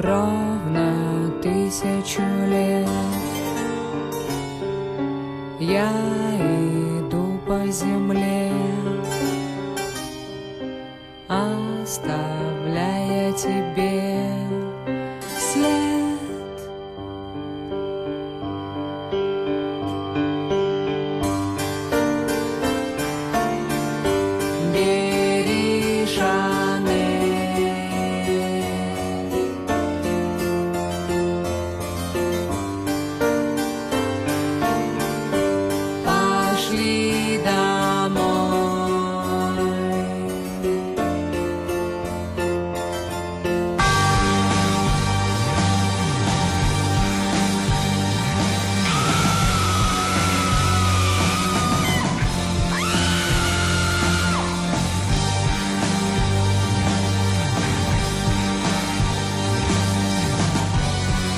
ровно тысячу лет. Я иду по земле, оставляя тебе Schnee.